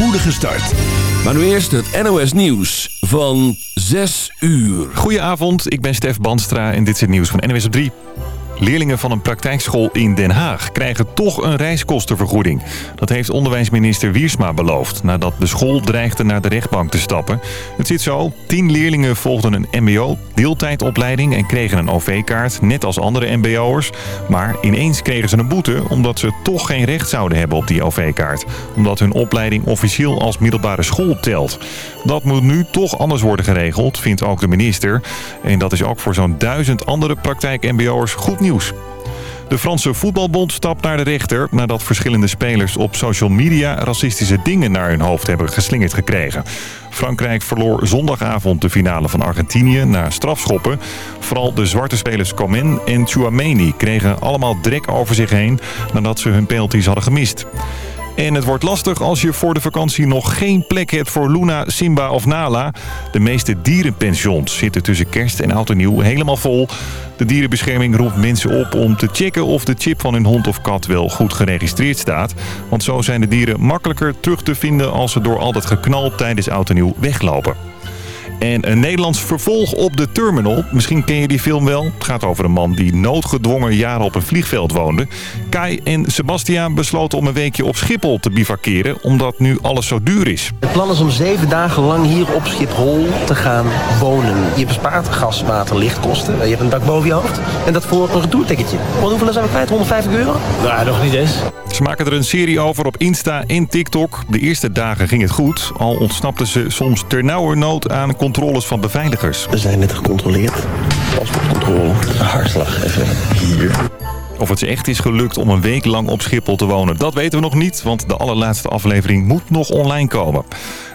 spoedige start. Maar nu eerst het NOS Nieuws van 6 uur. Goedenavond, ik ben Stef Banstra en dit is het nieuws van NOS op 3. Leerlingen van een praktijkschool in Den Haag krijgen toch een reiskostenvergoeding. Dat heeft onderwijsminister Wiersma beloofd nadat de school dreigde naar de rechtbank te stappen. Het zit zo, tien leerlingen volgden een mbo-deeltijdopleiding en kregen een OV-kaart, net als andere mbo'ers. Maar ineens kregen ze een boete omdat ze toch geen recht zouden hebben op die OV-kaart. Omdat hun opleiding officieel als middelbare school telt. Dat moet nu toch anders worden geregeld, vindt ook de minister. En dat is ook voor zo'n duizend andere praktijk-mbo'ers goed nieuws. De Franse voetbalbond stapt naar de rechter nadat verschillende spelers op social media racistische dingen naar hun hoofd hebben geslingerd gekregen. Frankrijk verloor zondagavond de finale van Argentinië na strafschoppen. Vooral de zwarte spelers Comen en Chouameni kregen allemaal drek over zich heen nadat ze hun penalties hadden gemist. En het wordt lastig als je voor de vakantie nog geen plek hebt voor Luna, Simba of Nala. De meeste dierenpensions zitten tussen kerst en oud en nieuw helemaal vol. De dierenbescherming roept mensen op om te checken of de chip van hun hond of kat wel goed geregistreerd staat. Want zo zijn de dieren makkelijker terug te vinden als ze door al dat geknal tijdens oud en nieuw weglopen. En een Nederlands vervolg op de terminal. Misschien ken je die film wel. Het gaat over een man die noodgedwongen jaren op een vliegveld woonde. Kai en Sebastiaan besloten om een weekje op Schiphol te bivakeren... omdat nu alles zo duur is. Het plan is om zeven dagen lang hier op Schiphol te gaan wonen. Je bespaart gas, water, lichtkosten. Je hebt een dak boven je hoofd. En dat voor een retourticketje. Want hoeveel zijn we kwijt? 150 euro? Nou, nog niet eens. Ze maken er een serie over op Insta en TikTok. De eerste dagen ging het goed. Al ontsnapten ze soms ternauwernood aan controles van beveiligers. We zijn net gecontroleerd. Paspoortcontrole. Hartslag even hier. Of het ze echt is gelukt om een week lang op Schiphol te wonen, dat weten we nog niet, want de allerlaatste aflevering moet nog online komen.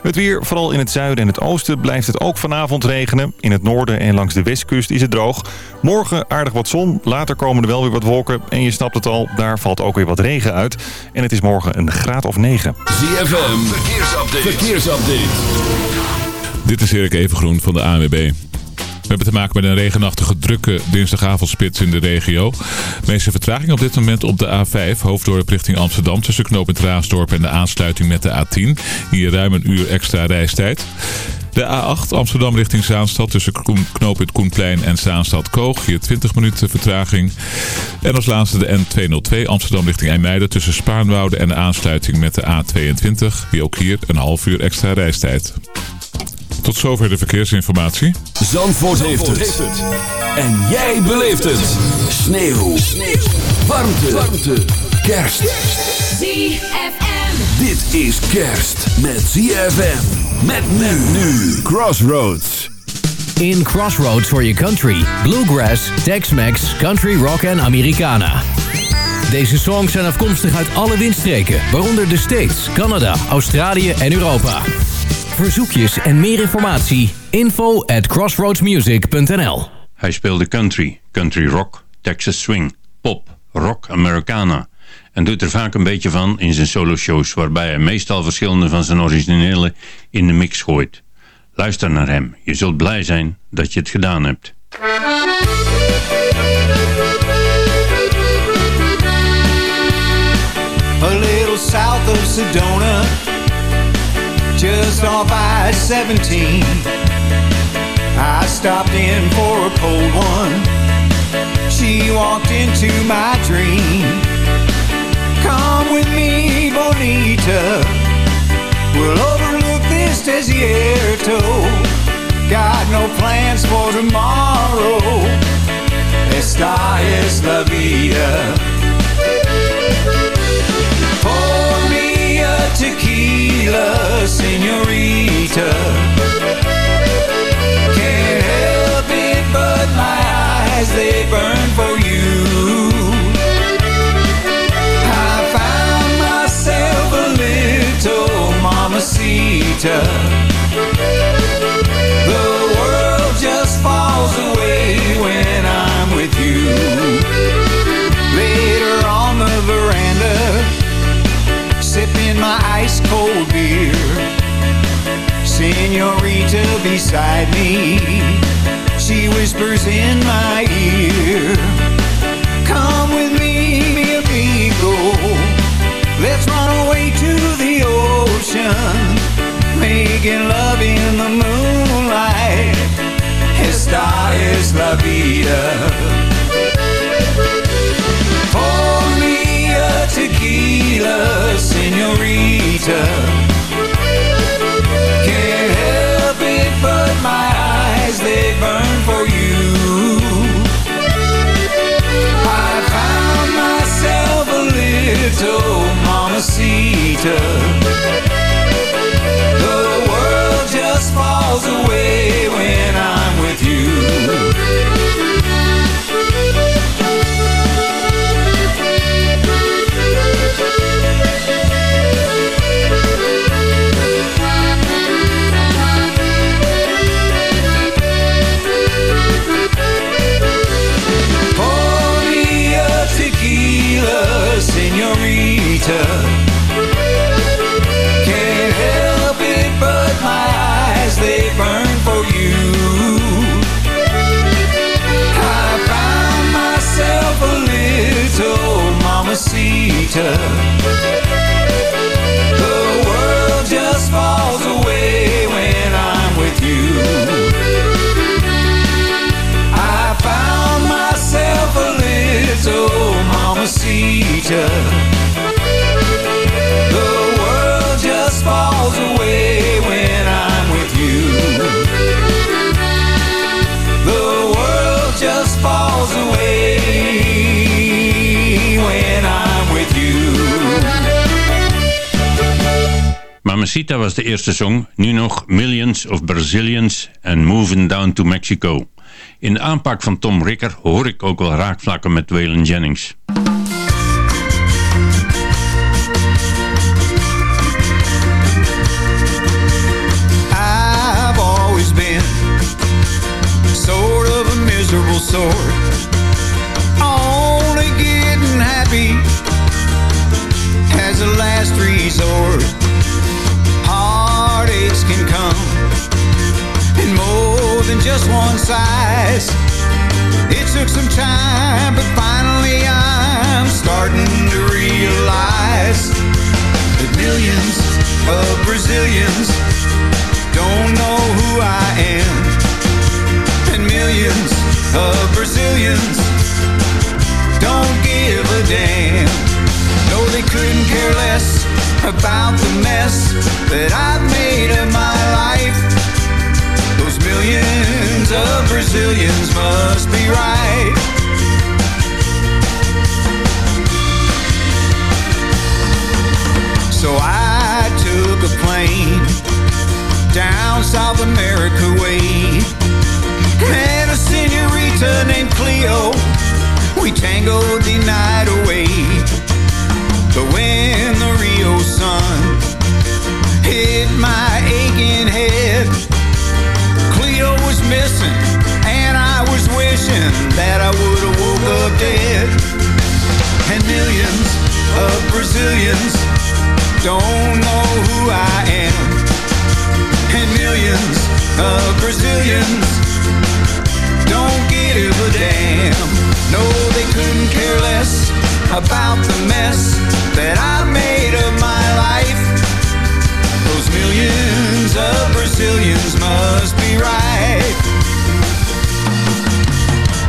Het weer, vooral in het zuiden en het oosten, blijft het ook vanavond regenen. In het noorden en langs de westkust is het droog. Morgen aardig wat zon, later komen er wel weer wat wolken. En je snapt het al, daar valt ook weer wat regen uit. En het is morgen een graad of 9. ZFM, verkeersupdate. verkeersupdate. Dit is Erik Evengroen van de ANWB. We hebben te maken met een regenachtige drukke dinsdagavondspits in de regio. De meeste vertraging op dit moment op de A5, hoofddorp richting Amsterdam... tussen knooppunt Raasdorp en de aansluiting met de A10. Hier ruim een uur extra reistijd. De A8 Amsterdam richting Zaanstad tussen knooppunt Koenplein en Zaanstad-Koog. Hier 20 minuten vertraging. En als laatste de N202 Amsterdam richting IJmuiden tussen Spaarnwoude en de aansluiting met de A22. Hier ook hier een half uur extra reistijd. Tot zover de verkeersinformatie. Zandvoort, heeft, het. En jij beleeft het. Sneeuw. Sneeuw. Warmte. Warmte. Kerst. ZFM. Dit is kerst met ZFM. Met men nu. Crossroads. In Crossroads for your country. Bluegrass, Tex-Mex, Country Rock en Americana. Deze songs zijn afkomstig uit alle windstreken, waaronder de States, Canada, Australië en Europa. Verzoekjes en meer informatie, info at crossroadsmusic.nl Hij speelde country, country rock, Texas swing, pop, rock Americana... en doet er vaak een beetje van in zijn solo-shows... waarbij hij meestal verschillende van zijn originele in de mix gooit. Luister naar hem, je zult blij zijn dat je het gedaan hebt. a little south of Sedona, just off I-17. I stopped in for a cold one. She walked into my dream. Come with me, Bonita. We'll overlook this desierto. Got no plans for tomorrow. Esta es la vida. Tequila, senorita. Can't help it, but my eyes they burn for you. I found myself a little mamacita. The world just falls away when my ice cold beer. Senorita beside me, she whispers in my ear. Come with me, mi amigo. Let's run away to the ocean. making love in the moonlight. Esta es la vida. Tequila, senorita. Can't help it, but my eyes they burn for you. I found myself a little mamacita. The world just falls away when I'm with you. Eerste song, nu nog Millions of Brazilians en Moving Down to Mexico. In de aanpak van Tom Ricker hoor ik ook wel raakvlakken met Waylon Jennings. Been sort of a miserable. Just one size. It took some time, but finally I'm starting to realize that millions of Brazilians don't know who I am. And millions of Brazilians don't give a damn. No, they couldn't care less about the mess that I've made of my life. Those millions of Brazilians must be right. So I took a plane down South America way. Met a senorita named Cleo. We tangoed the night away. But when the Rio sun hit my aching head, was missing, and I was wishing that I would have woke up dead. And millions of Brazilians don't know who I am. And millions of Brazilians don't give a damn. No, they couldn't care less about the mess that I made of my life. Millions of Brazilians must be right.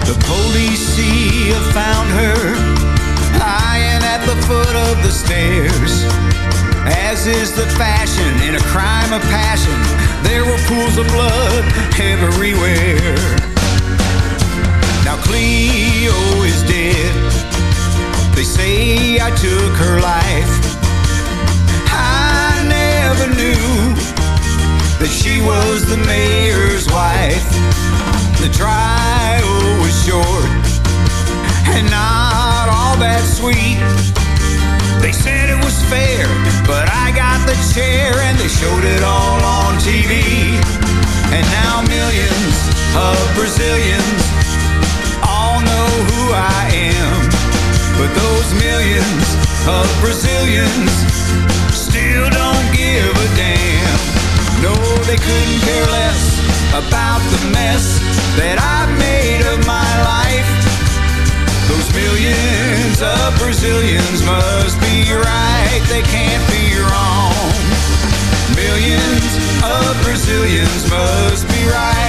The police have found her lying at the foot of the stairs. As is the fashion in a crime of passion, there were pools of blood everywhere. Now Cleo is dead. They say I took her life. Knew that she was the mayor's wife. The trial was short and not all that sweet. They said it was fair, but I got the chair and they showed it all on TV. And now millions of Brazilians all know who I am. But those millions of Brazilians still don't give a damn. No, they couldn't care less about the mess that I've made of my life. Those millions of Brazilians must be right, they can't be wrong. Millions of Brazilians must be right.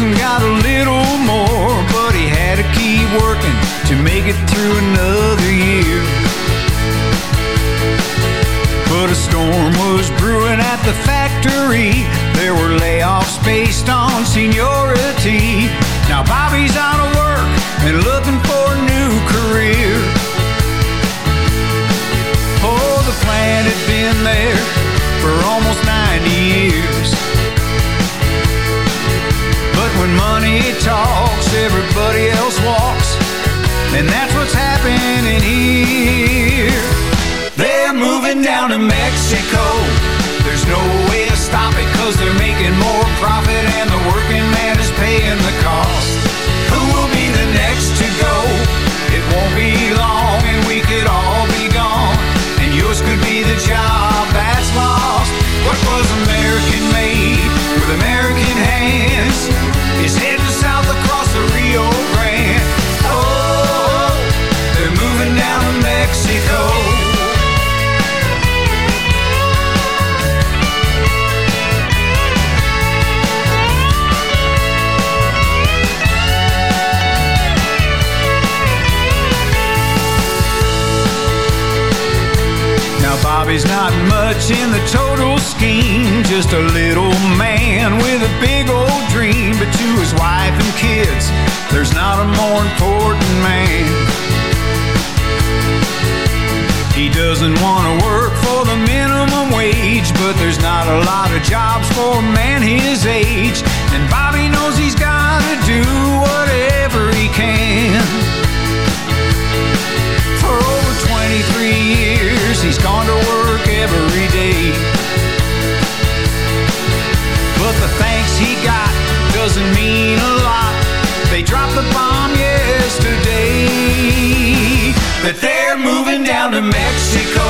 And got a little more, but he had to keep working to make it through another year. But a storm was brewing at the factory. There were layoffs based on seniority. Now Bobby's out of work and looking for a new career. Oh, the plan had been there for almost when money talks, everybody else walks. And that's what's happening here. They're moving down to Mexico. There's no way to stop it much in the total scheme, just a little man with a big old dream. But to his wife and kids, there's not a more important man. He doesn't want to work for the minimum wage, but there's not a lot of jobs for a man his age. And Bobby knows he's got to do whatever he can. For over 23 years, he's gone to work every day. But the thanks he got doesn't mean a lot. They dropped the bomb yesterday. That they're moving down to Mexico.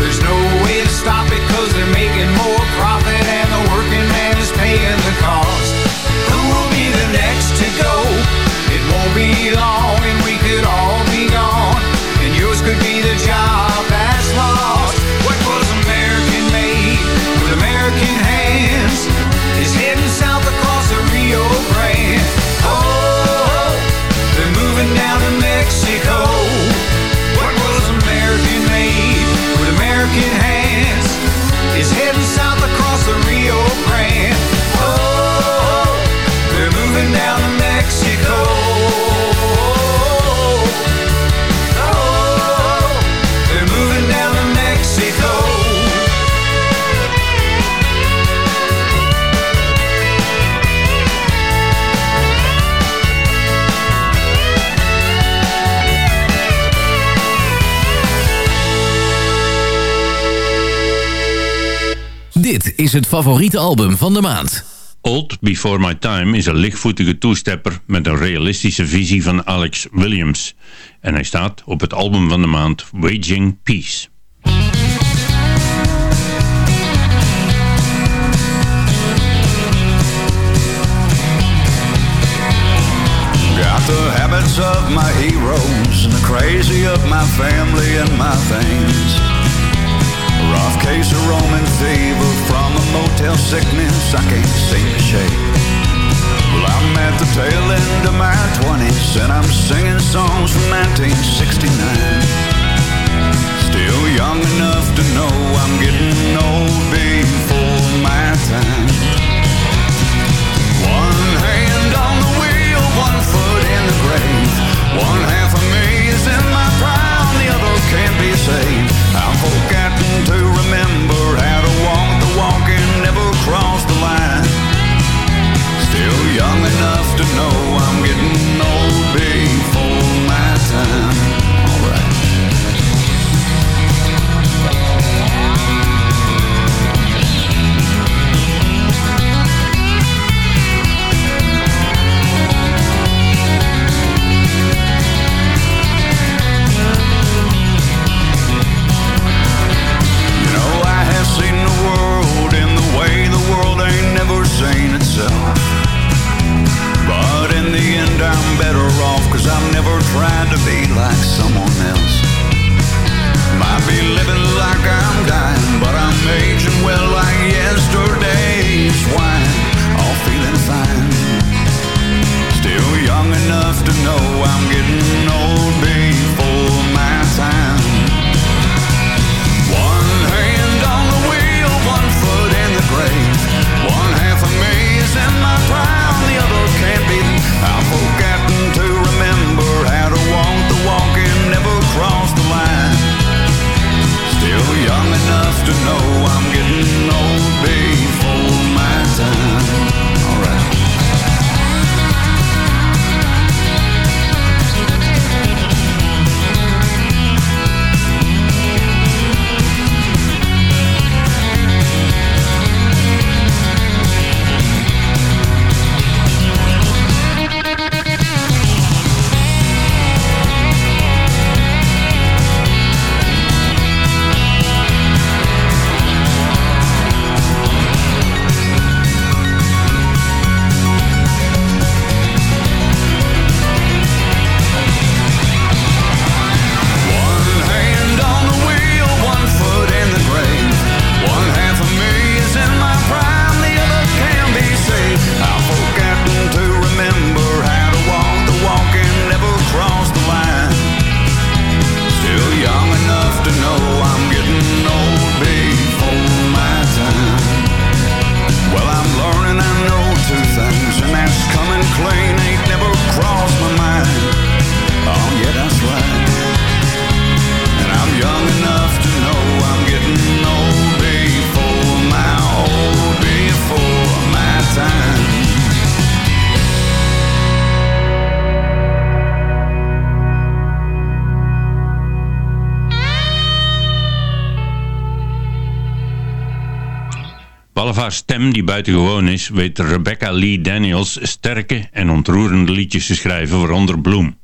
There's no way to stop it cause they're making more profit and the working man is paying the cost. Who will be the next to go? It won't be long and we could all het favoriete album van de maand. Old Before My Time is een lichtvoetige toestepper met een realistische visie van Alex Williams. En hij staat op het album van de maand Waging Peace. Got the habits of my heroes and the crazy of my family and my things. Rough case of Roman fever from a motel sickness I can't seem to shake. Well, I'm at the tail end of my 20s and I'm singing songs from 1969. Still young enough to know I'm getting old before my time. One hand on the wheel, one foot in the grave. One half of me is in my prime, the other can't be saved. To know stem die buitengewoon is, weet Rebecca Lee Daniels sterke en ontroerende liedjes te schrijven, waaronder Bloem.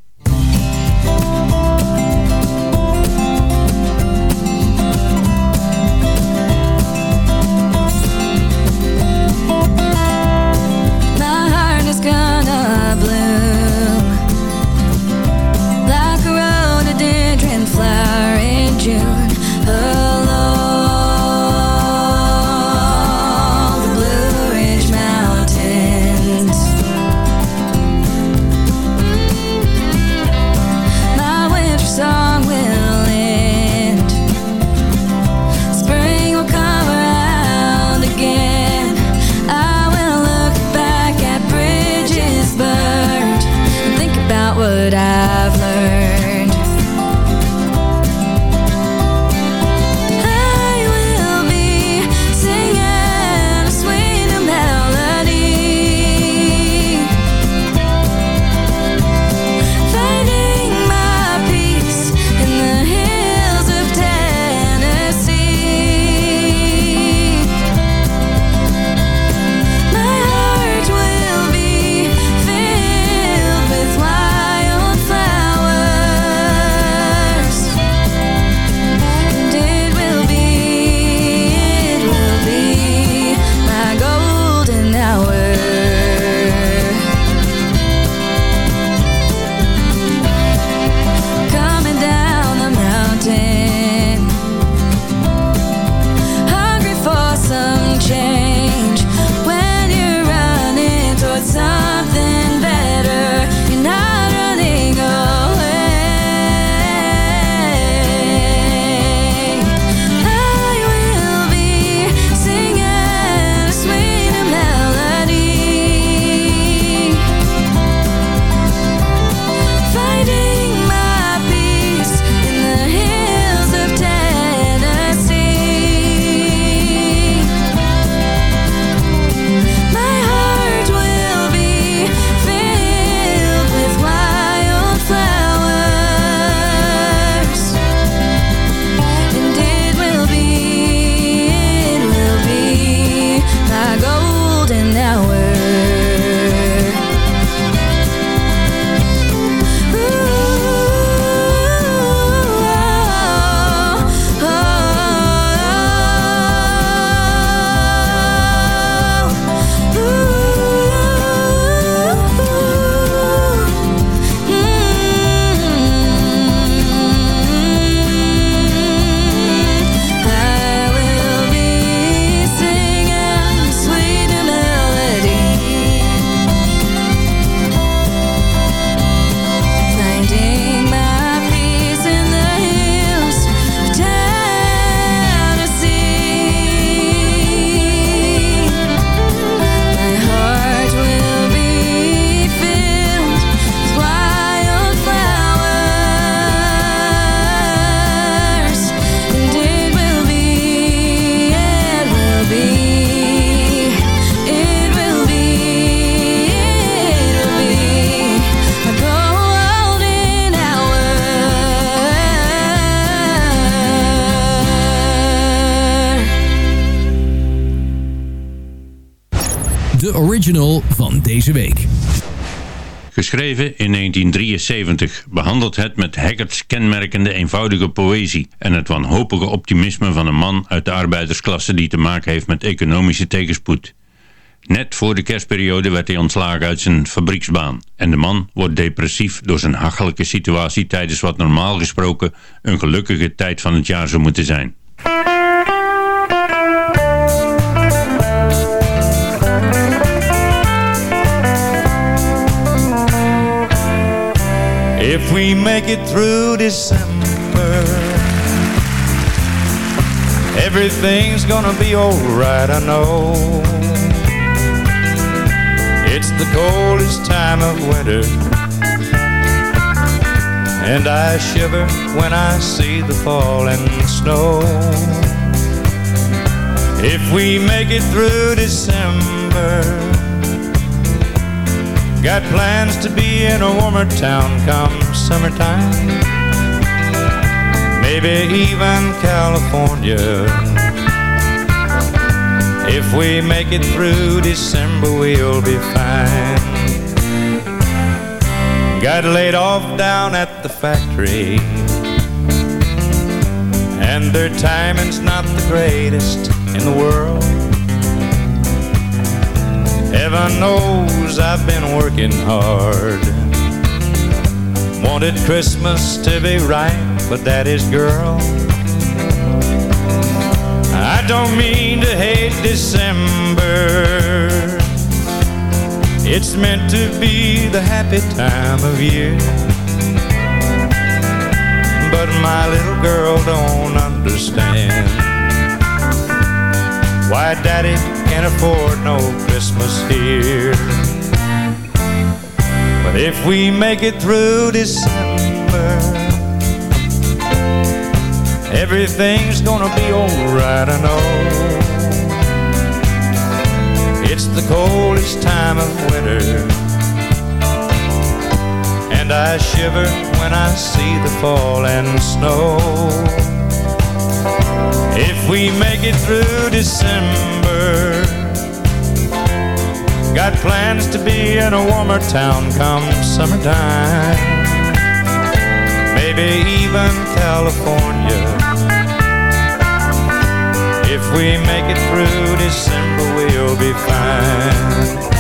Deze week. Geschreven in 1973 behandelt het met Haggards kenmerkende eenvoudige poëzie en het wanhopige optimisme van een man uit de arbeidersklasse die te maken heeft met economische tegenspoed. Net voor de kerstperiode werd hij ontslagen uit zijn fabrieksbaan en de man wordt depressief door zijn hachelijke situatie tijdens wat normaal gesproken een gelukkige tijd van het jaar zou moeten zijn. We make it through December, everything's gonna be alright, I know. It's the coldest time of winter, and I shiver when I see the falling snow. If we make it through December, Got plans to be in a warmer town come summertime. Maybe even California. If we make it through December, we'll be fine. Got laid off down at the factory. And their timing's not the greatest in the world. Heaven knows I've been working hard. Wanted Christmas to be right but Daddy's girl. I don't mean to hate December. It's meant to be the happy time of year. But my little girl don't understand why Daddy can't afford no Christmas here. But if we make it through December, everything's gonna be alright, I know. It's the coldest time of winter, and I shiver when I see the falling snow. If we make it through December, got plans to be in a warmer town come summertime. Maybe even California. If we make it through December, we'll be fine.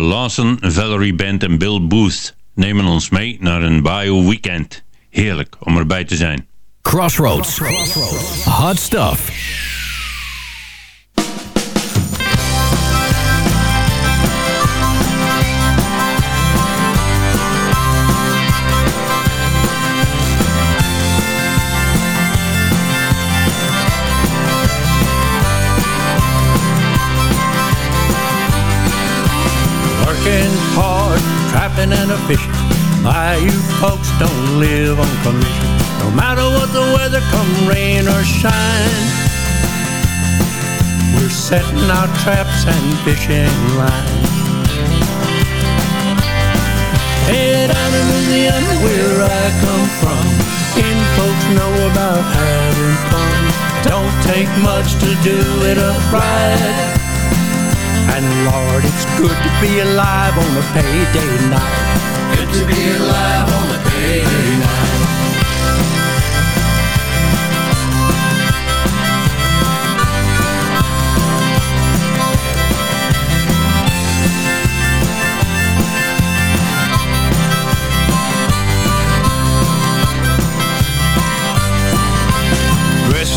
Lawson, Valerie Band en Bill Booth nemen ons mee naar een Bayou Weekend. Heerlijk om erbij te zijn. Crossroads. Hot stuff. Fishing. My, you folks don't live on commission. No matter what the weather, come rain or shine. We're setting our traps and fishing lines. Hey, down in Louisiana, where I come from, in folks know about having fun. Don't take much to do it upright. And Lord, it's good to be alive on a payday night. To be alive on a payday night.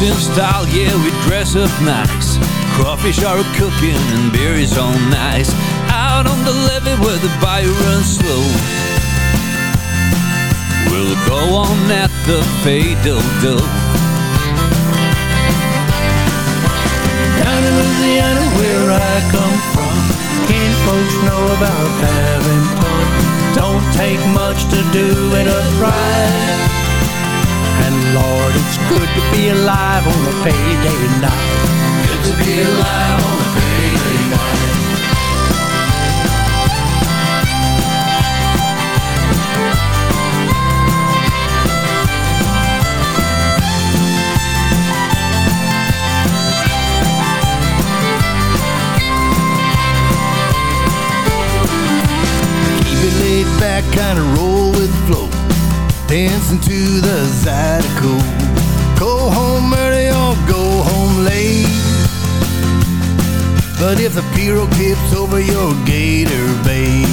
In style, yeah, we dress up nice. Crawfish are cooking and beer is all nice. Out on the levee where the bayou runs slow. We'll go on at the fais-do-do. Down in Louisiana, where I come from, can folks know about having fun? Don't take much to do it upright. And Lord, it's good to be alive on a payday night. Good to be alive if the pirogue tips over your gator bait,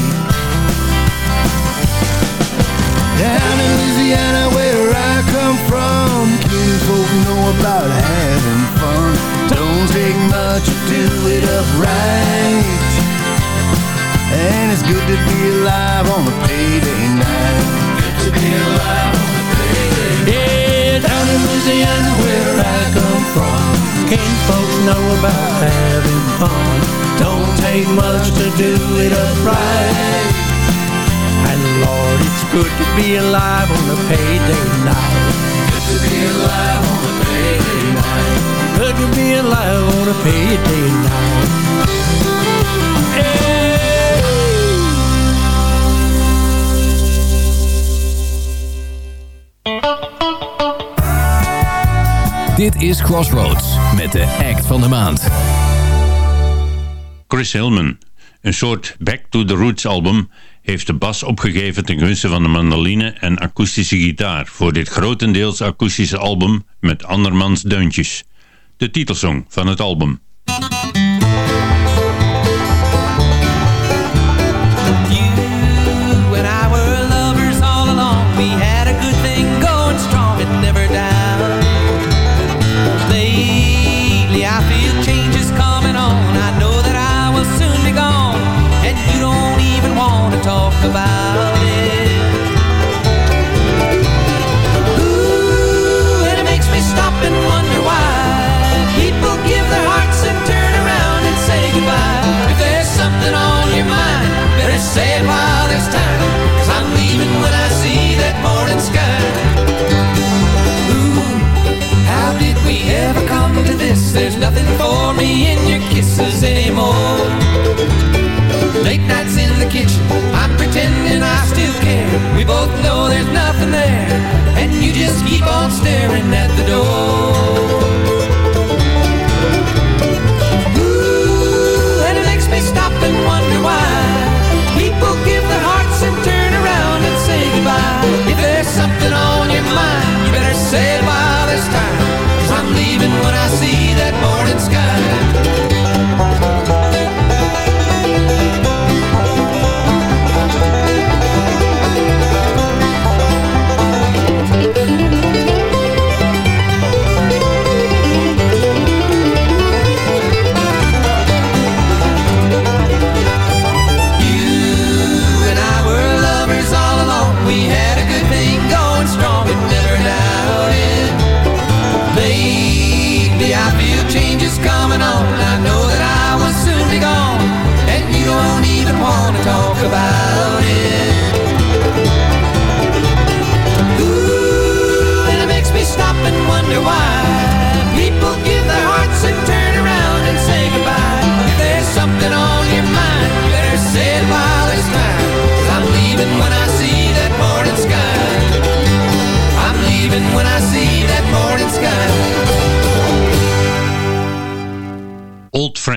down in Louisiana where I come from, kinfolk know about having fun. Don't take much to do it upright. And it's good to be alive on a payday night. Good to be alive on a payday night. Yeah, down in Louisiana where I come from, can folks know about having fun? Take much to do it upright. And Lord, it's good to be alive on a payday night. Good to be alive on a payday night. Good to be alive on a payday night. Hey. Dit is Crossroads met de act van de maand. Chris Hillman, een soort Back to the Roots album, heeft de bas opgegeven ten gunste van de mandoline en akoestische gitaar voor dit grotendeels akoestische album met andermans deuntjes. De titelsong van het album.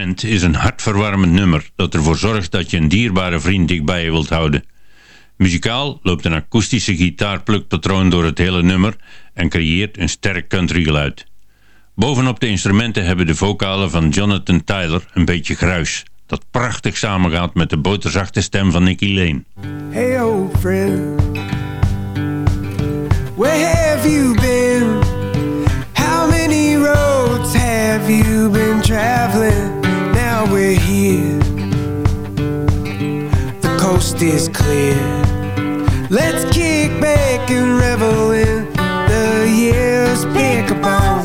Is een hartverwarmend nummer dat ervoor zorgt dat je een dierbare vriend dicht bij je wilt houden. Muzikaal loopt een akoestische gitaarplukpatroon door het hele nummer en creëert een sterk countrygeluid. Bovenop de instrumenten hebben de vocalen van Jonathan Tyler een beetje gruis, dat prachtig samengaat met de boterzachte stem van Nicky Lane. Hey, old friend, where have you been? How many roads have you been traveling? Coast is clear. Let's kick back and revel in the years. Pick a bone,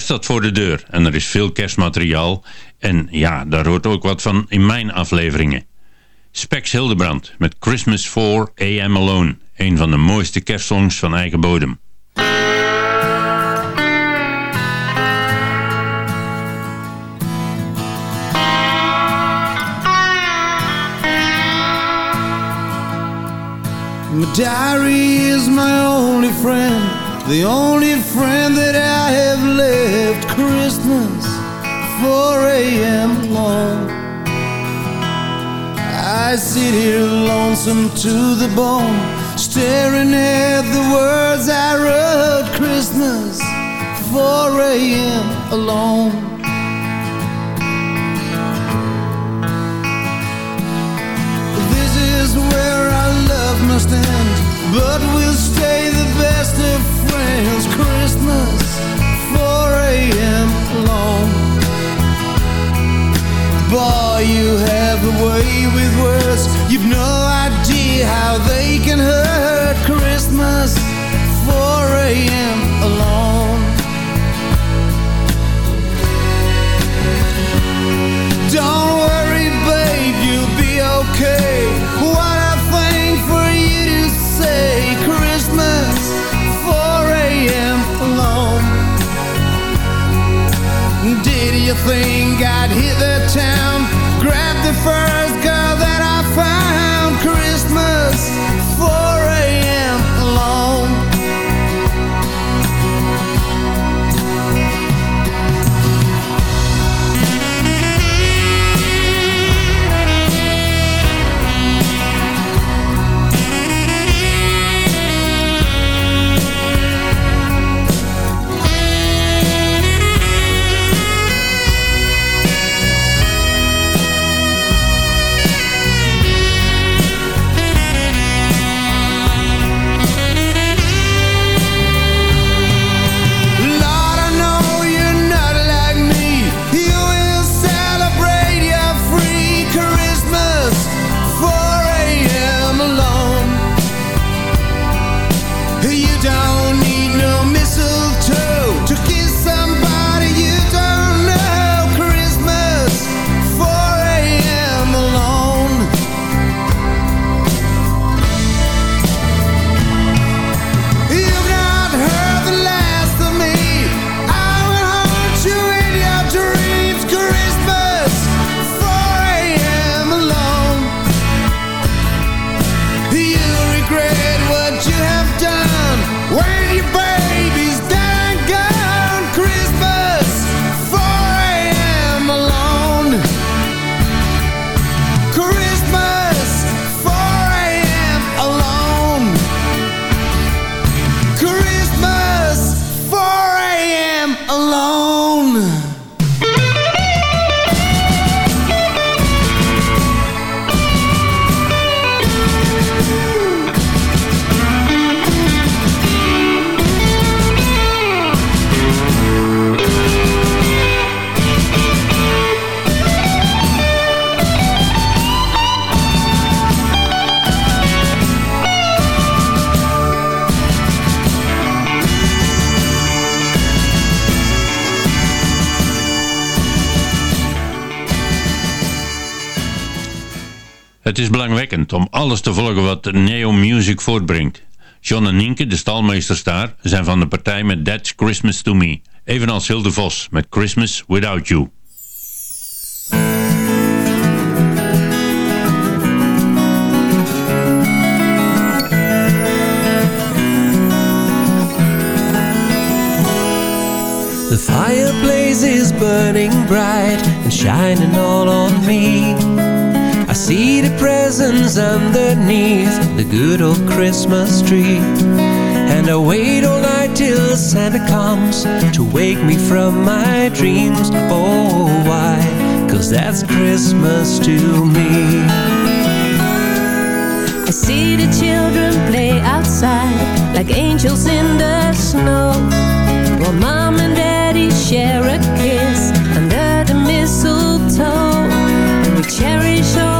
Kerst staat voor de deur en er is veel kerstmateriaal. En ja, daar hoort ook wat van in mijn afleveringen. Spex Hildebrand met Christmas 4 AM Alone. Een van de mooiste kerstsongs van eigen bodem. My diary is my only friend, the only friend that I have left. Christmas, 4 a.m. long. I sit here lonesome to the bone, staring at the words I wrote. Christmas, 4 a.m. alone. This is where our love must end, but we'll stay the best of friends. Christmas, 4 a.m. alone. Boy, you have a way with words. You've no idea how they can hurt. Christmas, 4 a.m. alone. The town? Grab the first om alles te volgen wat Neo Music voortbrengt. John en Nienke, de stalmeesters daar, zijn van de partij met That's Christmas to Me. Evenals Hilde Vos met Christmas Without You. The fireplace is burning bright and shining all on me. I see the presents underneath the good old Christmas tree. And I wait all night till Santa comes to wake me from my dreams. Oh, why? Cause that's Christmas to me. I see the children play outside like angels in the snow. While mom and daddy share a kiss under the mistletoe. And we cherish all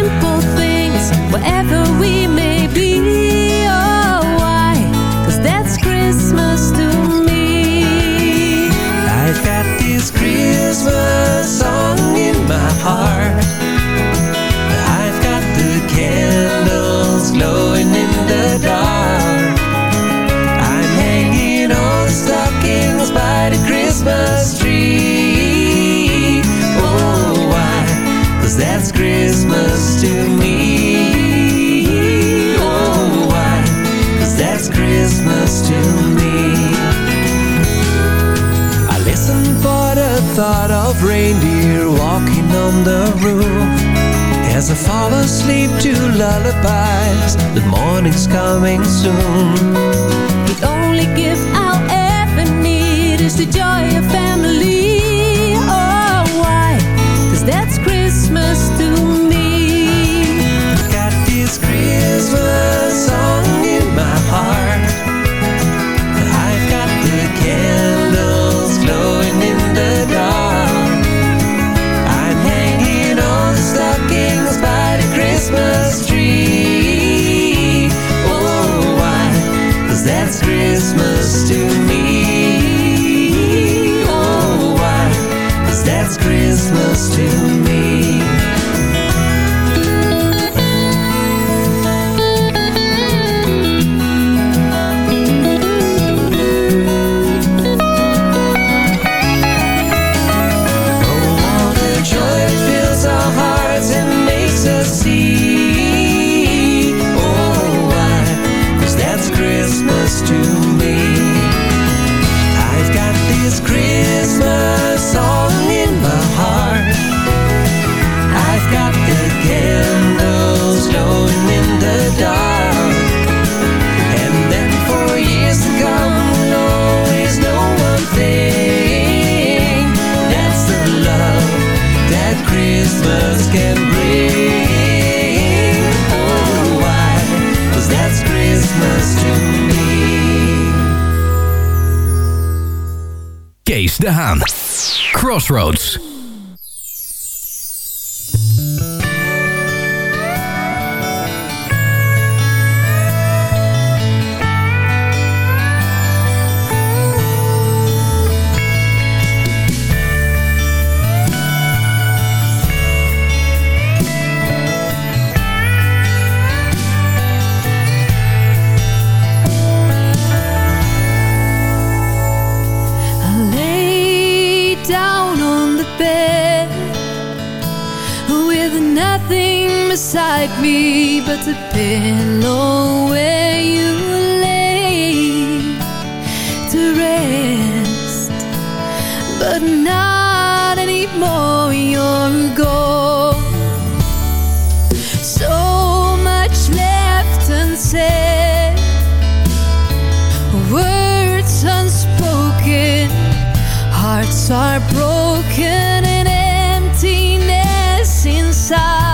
simple things wherever we may be. Oh, why? Cause that's Christmas to me. I've got this Christmas song in my heart. That's Christmas to me. Oh, why? Cause that's Christmas to me. I listen for the thought of reindeer walking on the roof. As I fall asleep to lullabies, the morning's coming soon. The only gift I'll ever need is the joy of family. Christmas song in my heart. I've got the candles glowing in the dark. I'm hanging on the stockings by the Christmas tree. Oh why? Cause that's Christmas to me. Crossroads. So much left unsaid. Words unspoken, hearts are broken and emptiness inside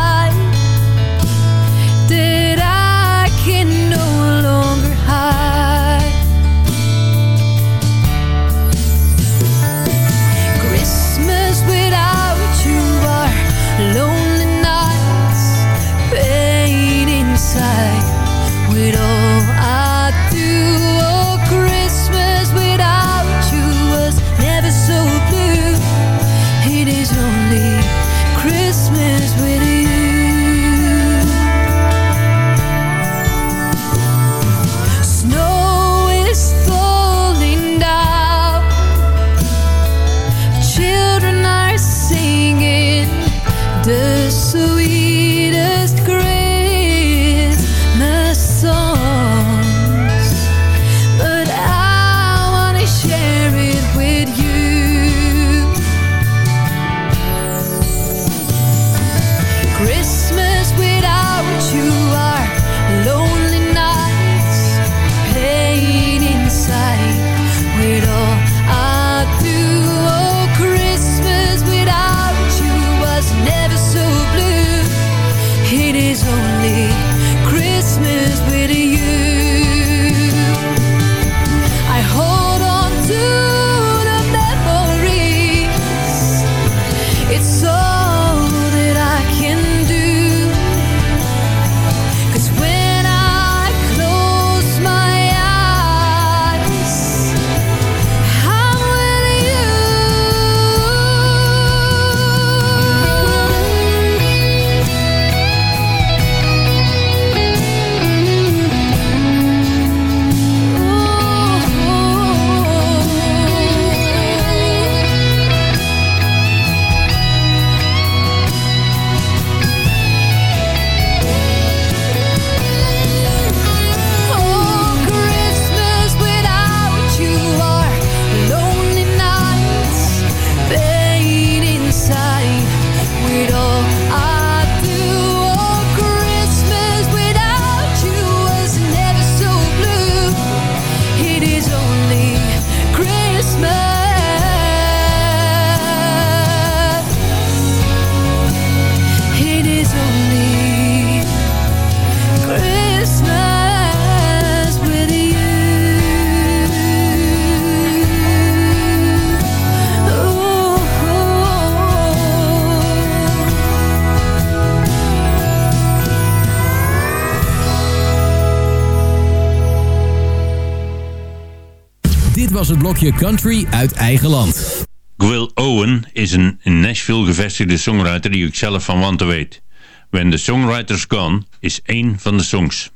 Je country uit eigen land. Gwil Owen is een in Nashville gevestigde songwriter die ik zelf van want te weet. When the Songwriter's Gone is één van de songs.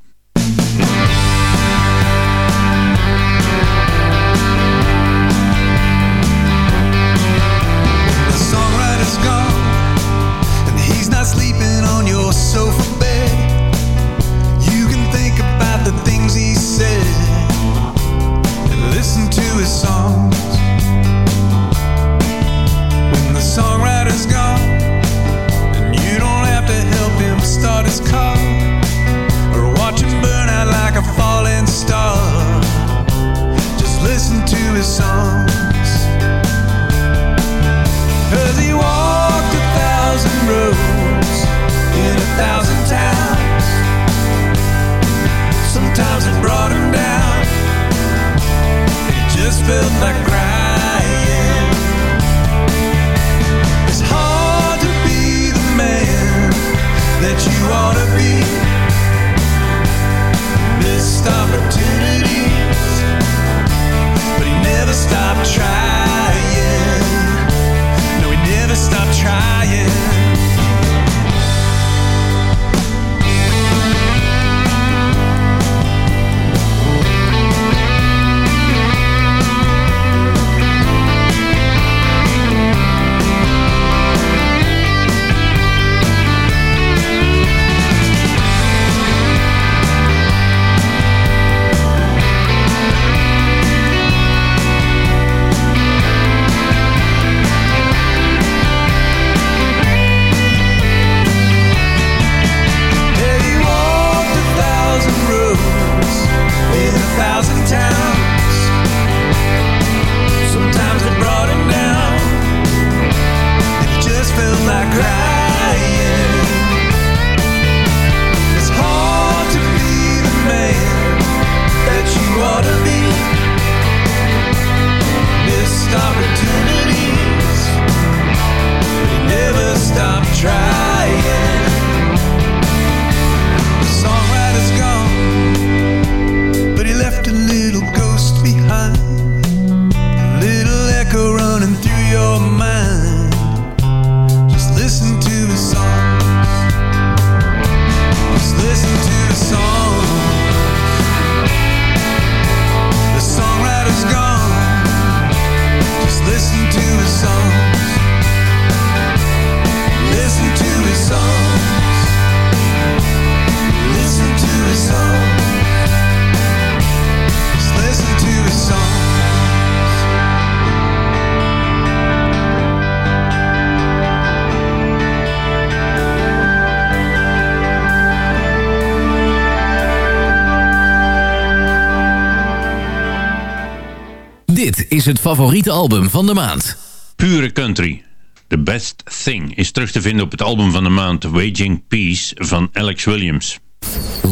is het favoriete album van de maand. Pure country. The Best Thing is terug te vinden op het album van de maand Waging Peace van Alex Williams.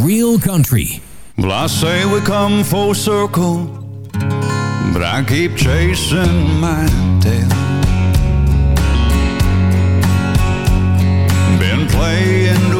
Real Country. Well, I say we come full circle, but I keep chasing my tail. Been playing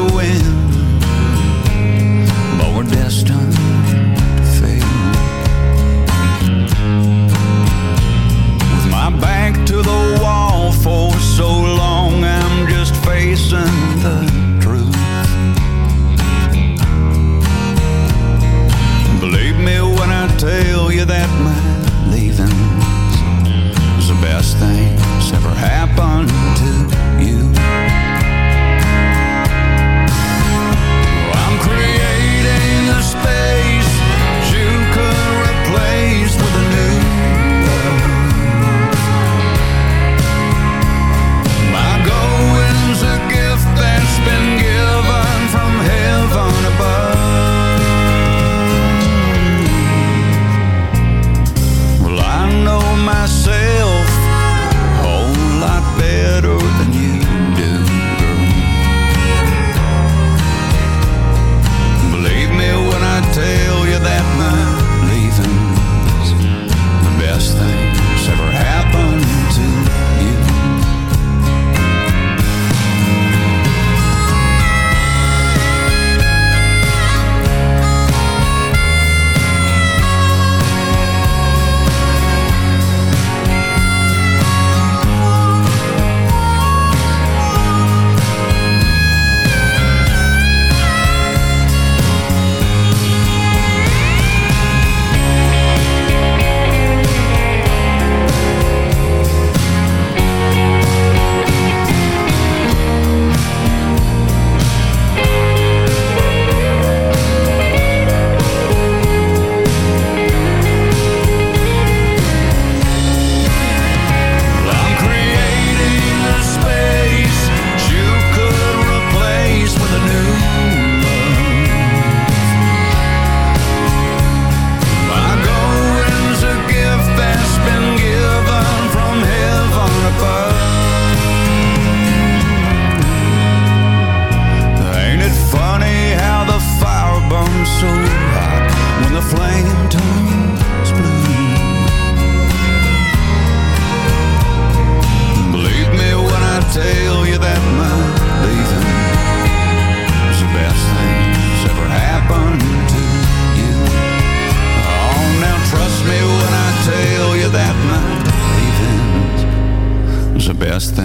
best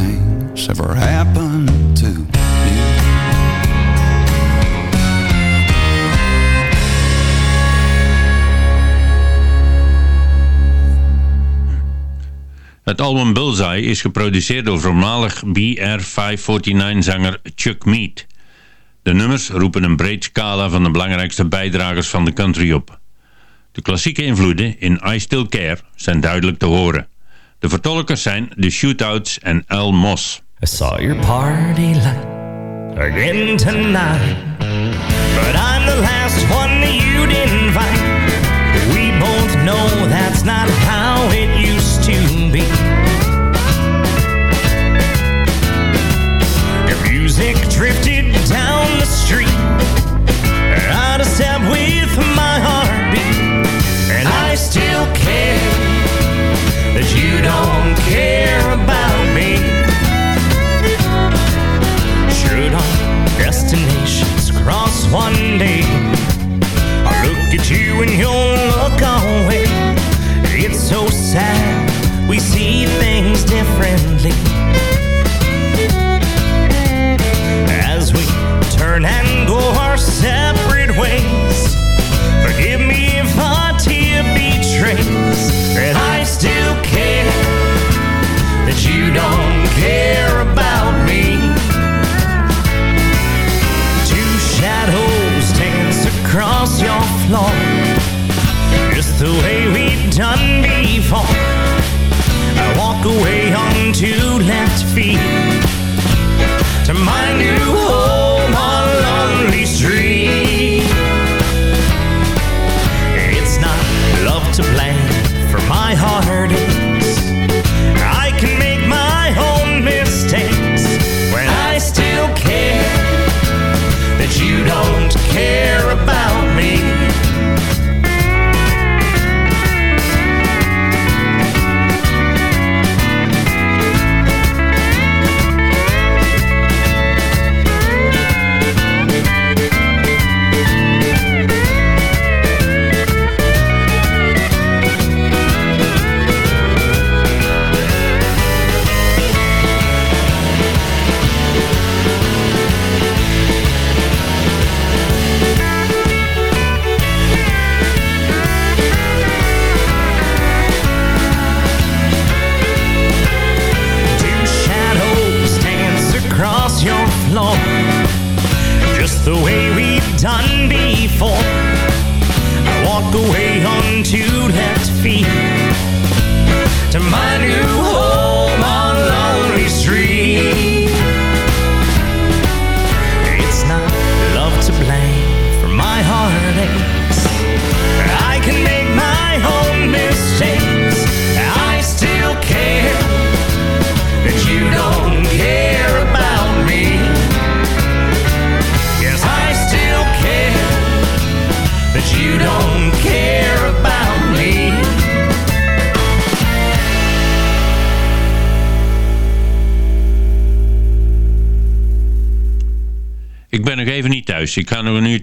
ever happened to. Het album Bullseye is geproduceerd door voormalig BR-549-zanger Chuck Mead. De nummers roepen een breed scala van de belangrijkste bijdragers van de country op. De klassieke invloeden in I Still Care zijn duidelijk te horen. De vertolkers zijn The Shootouts en Al Moss. I saw your party light again tonight. But I'm the last one that you'd invite. We both know that's not how it used to be. Your music drifted down the street. Out of step That you don't care about me. Should our destinations cross one day? I look at you and you'll look away. It's so sad we see things differently. As we turn and go our separate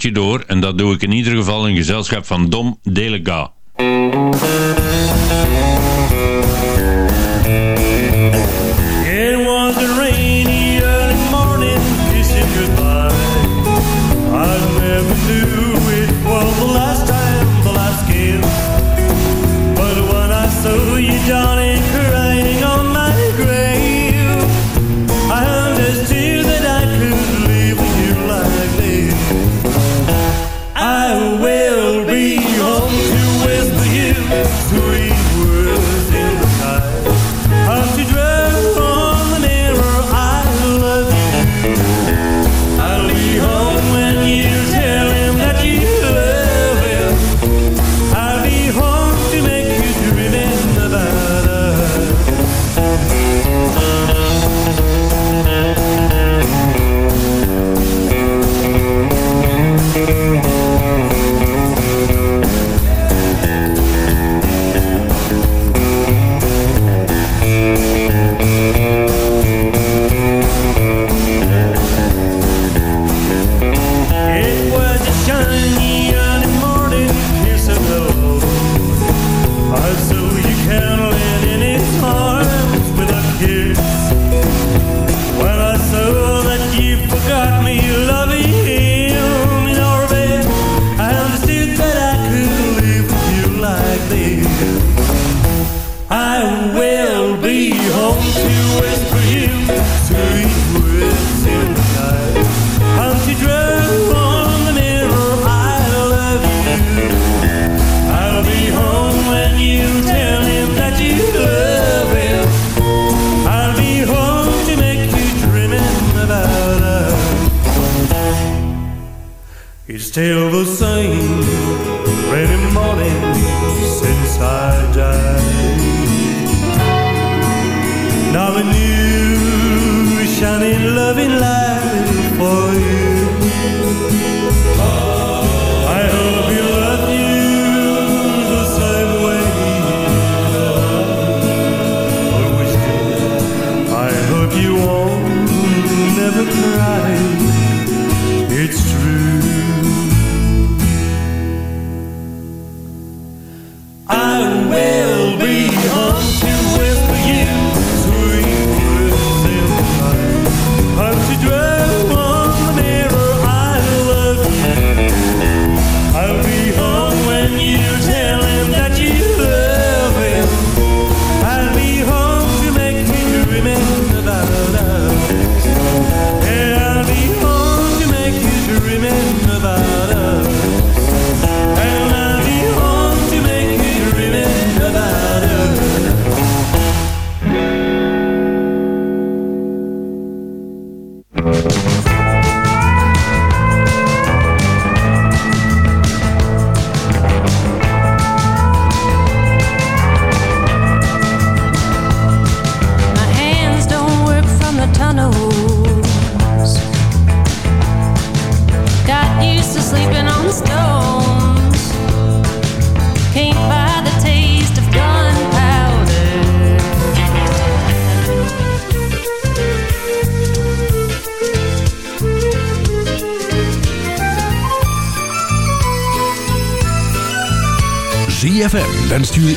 door en dat doe ik in ieder geval in gezelschap van Dom Delega. It's still the same rainy morning since I died. Now a new shining loving light for you. I hope you the same way. I hope you won't never cry.